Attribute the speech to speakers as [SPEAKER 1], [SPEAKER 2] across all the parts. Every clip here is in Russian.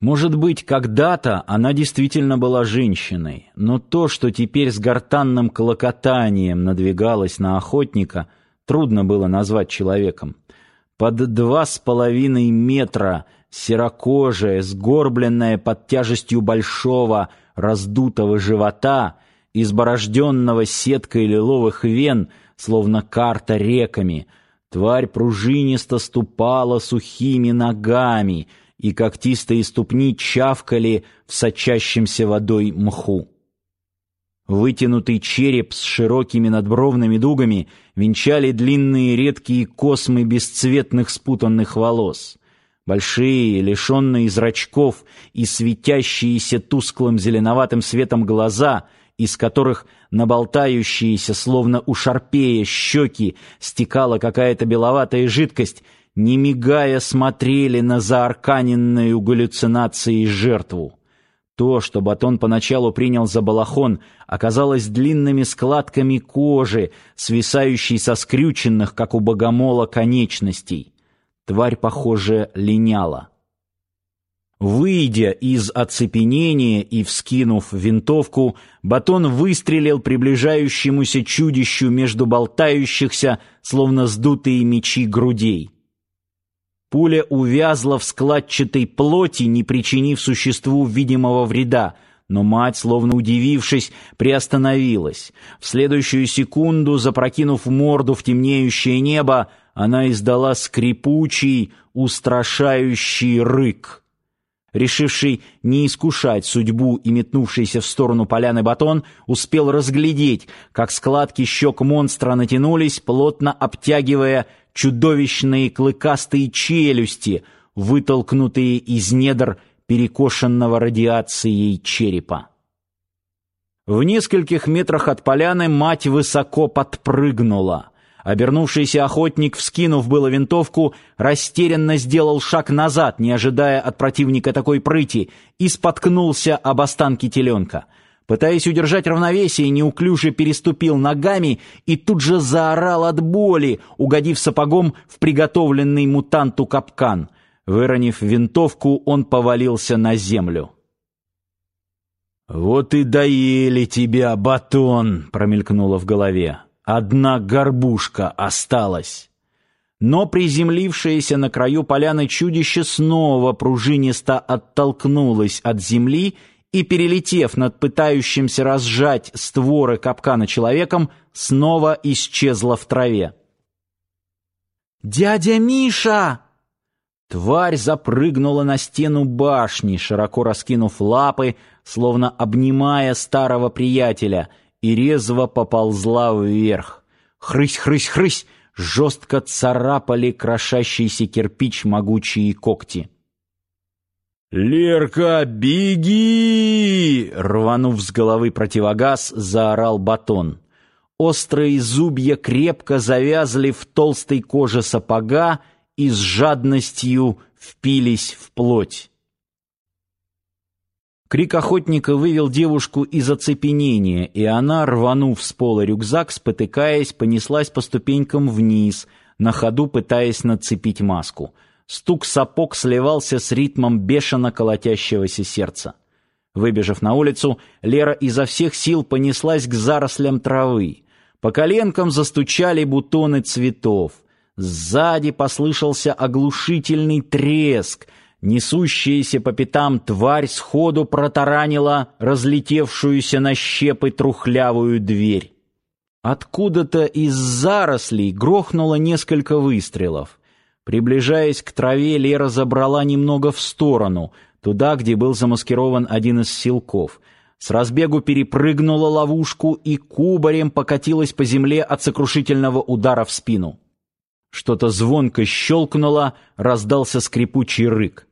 [SPEAKER 1] Может быть, когда-то она действительно была женщиной, но то, что теперь с гортанным клокотанием надвигалось на охотника, трудно было назвать человеком. Под два с половиной метра, серокожая, сгорбленная под тяжестью большого, раздутого живота, изборожденного сеткой лиловых вен, словно карта реками, тварь пружинисто ступала сухими ногами — и когтистые ступни чавкали в сочащемся водой мху. Вытянутый череп с широкими надбровными дугами венчали длинные редкие космы бесцветных спутанных волос. Большие, лишенные зрачков и светящиеся тусклым зеленоватым светом глаза, из которых на болтающиеся, словно у шарпея, щеки стекала какая-то беловатая жидкость, не мигая смотрели на заарканенную галлюцинацией жертву. То, что батон поначалу принял за балахон, оказалось длинными складками кожи, свисающей со скрюченных, как у богомола, конечностей. Тварь, похоже, линяла. Выйдя из оцепенения и вскинув винтовку, батон выстрелил приближающемуся чудищу между болтающихся, словно сдутые мечи грудей. Пуля увязла в складчатой плоти, не причинив существу видимого вреда, но мать, словно удивившись, приостановилась. В следующую секунду, запрокинув морду в темнеющее небо, она издала скрипучий, устрашающий рык. Решивший не искушать судьбу и метнувшийся в сторону поляны батон, успел разглядеть, как складки щек монстра натянулись, плотно обтягивая чудовищные клыкастые челюсти, вытолкнутые из недр перекошенного радиацией черепа. В нескольких метрах от поляны мать высоко подпрыгнула. Обернувшийся охотник, вскинув было винтовку, растерянно сделал шаг назад, не ожидая от противника такой прыти, и споткнулся об останки теленка — Пытаясь удержать равновесие, неуклюже переступил ногами и тут же заорал от боли, угодив сапогом в приготовленный мутанту капкан. Выронив винтовку, он повалился на землю. «Вот и доели тебя, батон!» — промелькнуло в голове. «Одна горбушка осталась!» Но приземлившееся на краю поляны чудище снова пружинисто оттолкнулось от земли и, перелетев над пытающимся разжать створы капкана человеком, снова исчезла в траве. «Дядя Миша!» Тварь запрыгнула на стену башни, широко раскинув лапы, словно обнимая старого приятеля, и резво поползла вверх. Хрысь-хрысь-хрысь! Жестко царапали крошащийся кирпич могучие когти. «Лерка, беги!» Рванув с головы противогаз, заорал батон. Острые зубья крепко завязли в толстой коже сапога и с жадностью впились в плоть. Крик охотника вывел девушку из оцепенения, и она, рванув с пола рюкзак, спотыкаясь, понеслась по ступенькам вниз, на ходу пытаясь нацепить маску — Стук сапог сливался с ритмом бешено колотящегося сердца. Выбежав на улицу, Лера изо всех сил понеслась к зарослям травы. По коленкам застучали бутоны цветов. Сзади послышался оглушительный треск. Несущаяся по пятам тварь сходу протаранила разлетевшуюся на щепы трухлявую дверь. Откуда-то из зарослей грохнуло несколько выстрелов. Приближаясь к траве, Лера забрала немного в сторону, туда, где был замаскирован один из силков. С разбегу перепрыгнула ловушку и кубарем покатилась по земле от сокрушительного удара в спину. Что-то звонко щелкнуло, раздался скрипучий рык.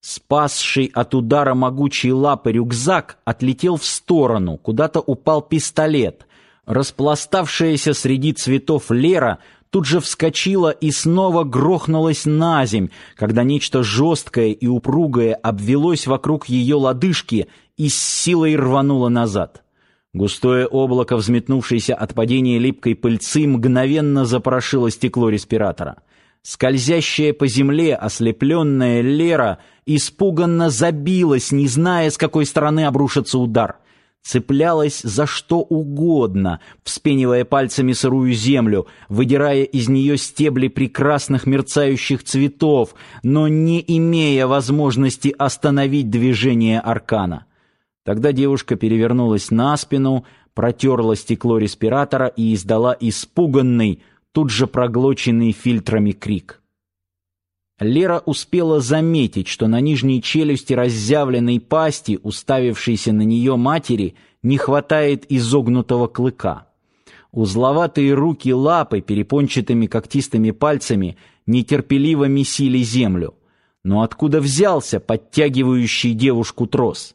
[SPEAKER 1] Спасший от удара могучей лапы рюкзак отлетел в сторону, куда-то упал пистолет. Распластавшаяся среди цветов Лера тут же вскочила и снова грохнулась на земь, когда нечто жесткое и упругое обвелось вокруг ее лодыжки и с силой рвануло назад. Густое облако, взметнувшееся от падения липкой пыльцы, мгновенно запорошило стекло респиратора. Скользящая по земле ослепленная Лера испуганно забилась, не зная, с какой стороны обрушится удар. Цеплялась за что угодно, вспенивая пальцами сырую землю, выдирая из нее стебли прекрасных мерцающих цветов, но не имея возможности остановить движение аркана. Тогда девушка перевернулась на спину, протерла стекло респиратора и издала испуганный, тут же проглоченный фильтрами крик. Лера успела заметить, что на нижней челюсти разъявленной пасти, уставившейся на нее матери, не хватает изогнутого клыка. Узловатые руки лапы перепончатыми когтистыми пальцами нетерпеливо месили землю. Но откуда взялся подтягивающий девушку трос?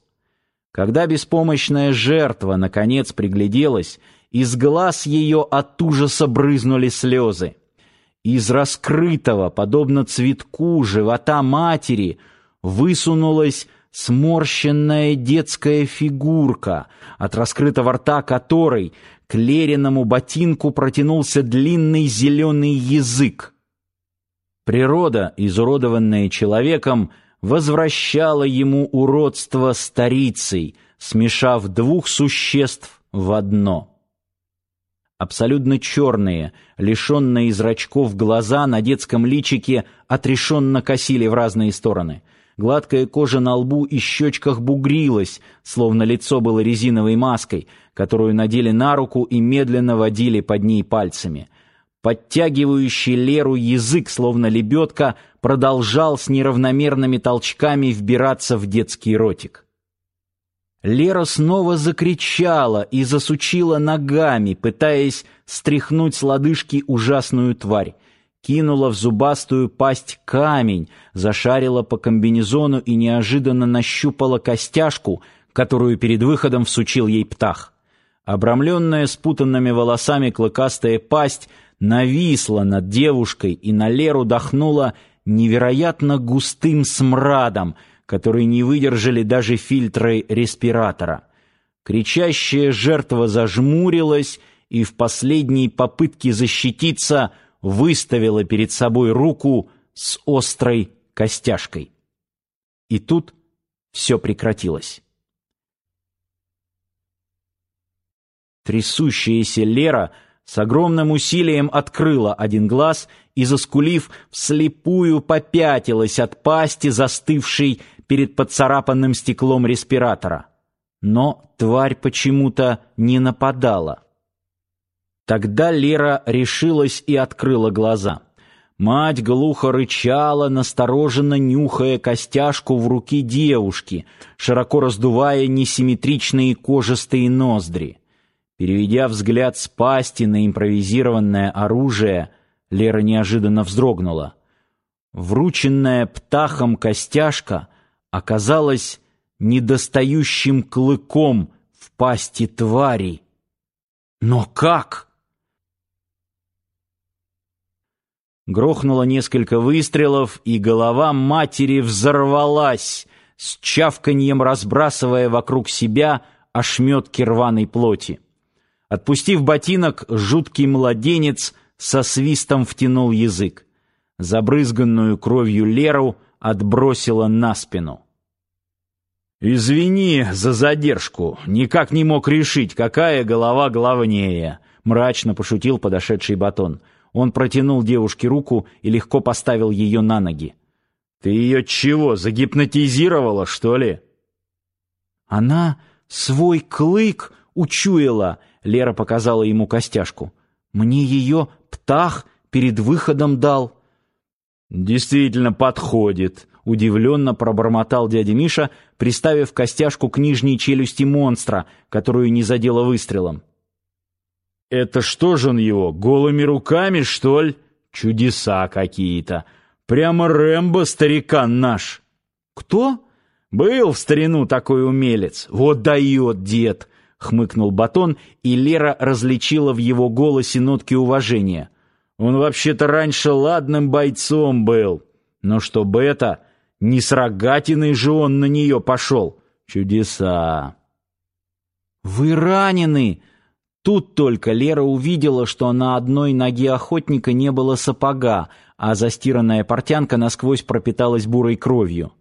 [SPEAKER 1] Когда беспомощная жертва наконец пригляделась, из глаз ее от ужаса брызнули слезы. Из раскрытого, подобно цветку, живота матери высунулась сморщенная детская фигурка, от раскрытого рта которой к Лериному ботинку протянулся длинный зеленый язык. Природа, изуродованная человеком, возвращала ему уродство старицей, смешав двух существ в одно абсолютно черные, лишенные зрачков глаза на детском личике отрешенно косили в разные стороны. Гладкая кожа на лбу и щечках бугрилась, словно лицо было резиновой маской, которую надели на руку и медленно водили под ней пальцами. Подтягивающий Леру язык, словно лебедка, продолжал с неравномерными толчками вбираться в детский ротик. Лера снова закричала и засучила ногами, пытаясь стряхнуть с лодыжки ужасную тварь. Кинула в зубастую пасть камень, зашарила по комбинезону и неожиданно нащупала костяшку, которую перед выходом всучил ей птах. Обрамленная спутанными волосами клыкастая пасть нависла над девушкой и на Леру дохнула невероятно густым смрадом — которые не выдержали даже фильтры респиратора. Кричащая жертва зажмурилась и в последней попытке защититься выставила перед собой руку с острой костяшкой. И тут все прекратилось. Трясущаяся Лера с огромным усилием открыла один глаз и, заскулив, вслепую попятилась от пасти, застывшей перед поцарапанным стеклом респиратора. Но тварь почему-то не нападала. Тогда Лера решилась и открыла глаза. Мать глухо рычала, настороженно нюхая костяшку в руке девушки, широко раздувая несимметричные кожистые ноздри. Переведя взгляд с пасти на импровизированное оружие, Лера неожиданно вздрогнула. Врученная птахом костяшка оказалась недостающим клыком в пасти твари. Но как? Грохнуло несколько выстрелов, и голова матери взорвалась, с чавканьем разбрасывая вокруг себя ошметки рваной плоти. Отпустив ботинок, жуткий младенец со свистом втянул язык. Забрызганную кровью Леру отбросило на спину. «Извини за задержку. Никак не мог решить, какая голова главнее», — мрачно пошутил подошедший батон. Он протянул девушке руку и легко поставил ее на ноги. «Ты ее чего, загипнотизировала, что ли?» «Она свой клык учуяла», — Лера показала ему костяшку. «Мне ее птах перед выходом дал». «Действительно подходит», удивленно пробормотал дядя Миша, приставив костяшку к нижней челюсти монстра, которую не задело выстрелом. Это что же он его, голыми руками, что ли? Чудеса какие-то. Прямо Рэмбо, старикан наш. Кто? Был в старину такой умелец. Вот дает дед, хмыкнул Батон, и Лера различила в его голосе нотки уважения. Он вообще-то раньше ладным бойцом был. Но чтобы это не с рогатиной же он на нее пошел. Чудеса. «Вы ранены! Тут только Лера увидела, что на одной ноге охотника не было сапога, а застиранная портянка насквозь пропиталась бурой кровью.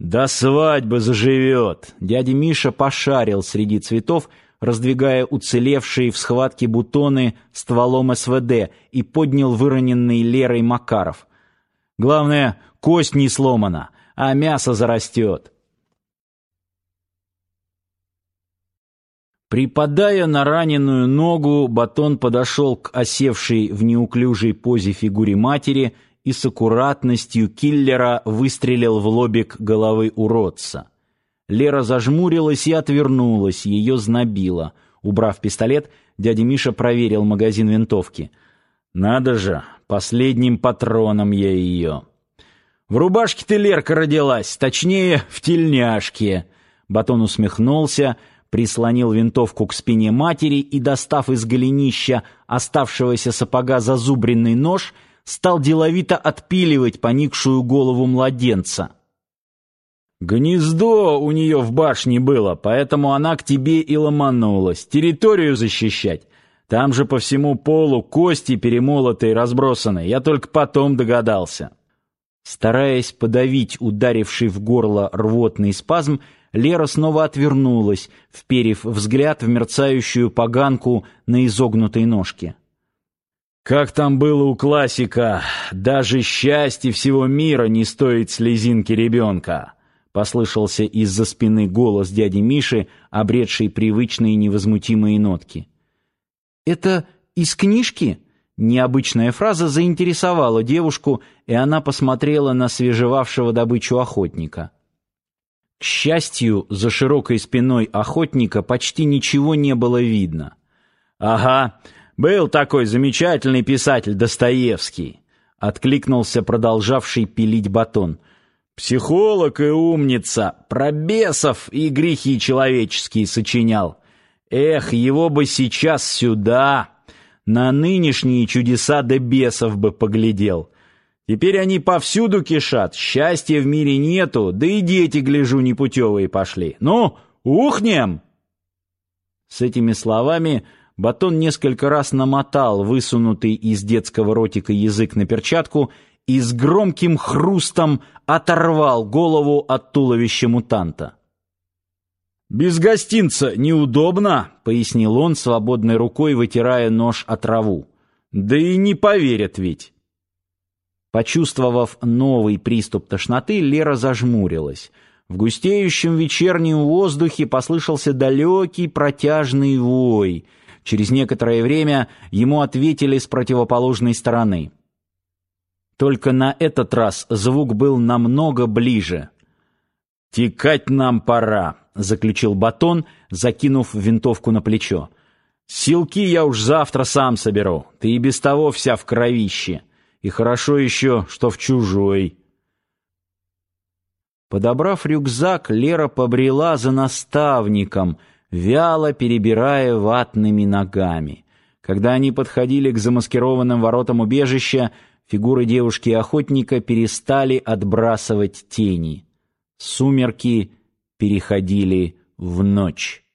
[SPEAKER 1] «До свадьбы заживет!» Дядя Миша пошарил среди цветов, раздвигая уцелевшие в схватке бутоны стволом СВД и поднял выроненный Лерой Макаров. «Главное, кость не сломана, а мясо зарастет!» Припадая на раненую ногу, Батон подошел к осевшей в неуклюжей позе фигуре матери и с аккуратностью киллера выстрелил в лобик головы уродца. Лера зажмурилась и отвернулась, ее знобило. Убрав пистолет, дядя Миша проверил магазин винтовки. «Надо же, последним патроном я ее». «В рубашке ты, Лерка, родилась, точнее, в тельняшке». Батон усмехнулся, прислонил винтовку к спине матери и, достав из голенища оставшегося сапога зазубренный нож, стал деловито отпиливать поникшую голову младенца. «Гнездо у нее в башне было, поэтому она к тебе и ломанулась, территорию защищать. Там же по всему полу кости перемолотые разбросаны, я только потом догадался». Стараясь подавить ударивший в горло рвотный спазм, Лера снова отвернулась, вперев взгляд в мерцающую поганку на изогнутой ножке. Как там было у классика, даже счастье всего мира не стоит слезинки ребенка. Послышался из-за спины голос дяди Миши, обретший привычные невозмутимые нотки. Это из книжки? Необычная фраза заинтересовала девушку, и она посмотрела на свежевавшего добычу охотника. К счастью, за широкой спиной охотника почти ничего не было видно. Ага, был такой замечательный писатель Достоевский, откликнулся продолжавший пилить батон. Психолог и умница, про бесов и грехи человеческие сочинял. Эх, его бы сейчас сюда, на нынешние чудеса да бесов бы поглядел. Теперь они повсюду кишат, счастья в мире нету, да и дети, гляжу, непутевые пошли. Ну, ухнем!» С этими словами Батон несколько раз намотал высунутый из детского ротика язык на перчатку и с громким хрустом оторвал голову от туловища мутанта. «Без гостинца неудобно», — пояснил он, свободной рукой вытирая нож от траву. «Да и не поверят ведь». Почувствовав новый приступ тошноты, Лера зажмурилась. В густеющем вечернем воздухе послышался далекий протяжный вой — Через некоторое время ему ответили с противоположной стороны. Только на этот раз звук был намного ближе. «Текать нам пора», — заключил Батон, закинув винтовку на плечо. «Силки я уж завтра сам соберу. Ты и без того вся в кровище. И хорошо еще, что в чужой». Подобрав рюкзак, Лера побрела за наставником — вяло перебирая ватными ногами. Когда они подходили к замаскированным воротам убежища, фигуры девушки и охотника перестали отбрасывать тени. Сумерки переходили в ночь.